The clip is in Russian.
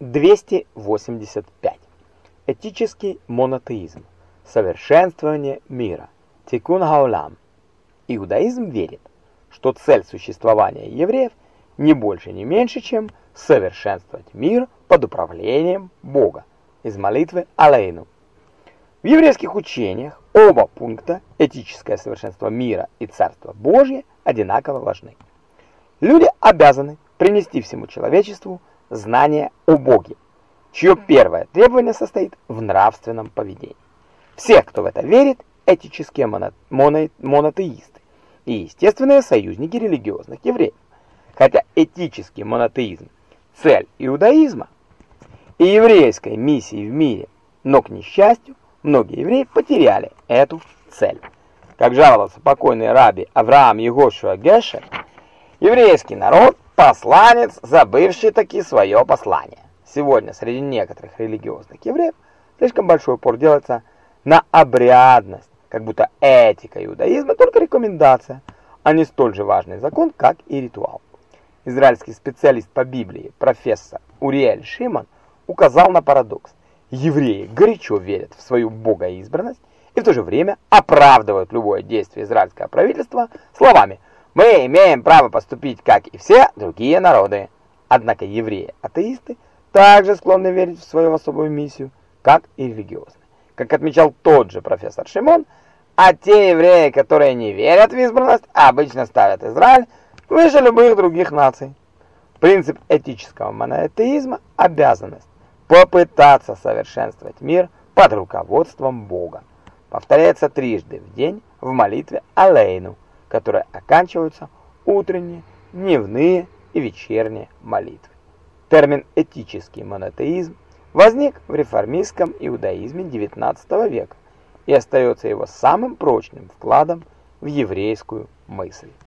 285. Этический монотеизм. Совершенствование мира. Тикун хаулам. Иудаизм верит, что цель существования евреев не больше, не меньше, чем совершенствовать мир под управлением Бога. Из молитвы Алейну. В еврейских учениях оба пункта, этическое совершенство мира и Царство Божье, одинаково важны. Люди обязаны принести всему человечеству знание о Боге, чье первое требование состоит в нравственном поведении. Все, кто в это верит, этические моно моно монотеисты и естественные союзники религиозных евреев. Хотя этический монотеизм – цель иудаизма и еврейской миссии в мире, но, к несчастью, многие евреи потеряли эту цель. Как жаловался покойный раби Авраам Егошуа Гешер, еврейский народ – посланец, забывший таки свое послание. Сегодня среди некоторых религиозных евреев слишком большой упор делается на обрядность, как будто этика иудаизма только рекомендация, а не столь же важный закон, как и ритуал. Израильский специалист по Библии, профессор Уриэль Шиман, указал на парадокс. Евреи горячо верят в свою богоизбранность и в то же время оправдывают любое действие израильского правительства словами «Мы имеем право поступить, как и все другие народы». Однако евреи-атеисты также склонны верить в свою особую миссию, как и религиозные. Как отмечал тот же профессор Шимон, а те евреи, которые не верят в избранность, обычно ставят Израиль выше любых других наций. Принцип этического монотеизма – обязанность попытаться совершенствовать мир под руководством Бога. Повторяется трижды в день в молитве Алейну, которые оканчиваются утренние, дневные и вечерние молитвы. Термин «этический монотеизм» возник в реформистском иудаизме XIX века и остается его самым прочным вкладом в еврейскую мысль.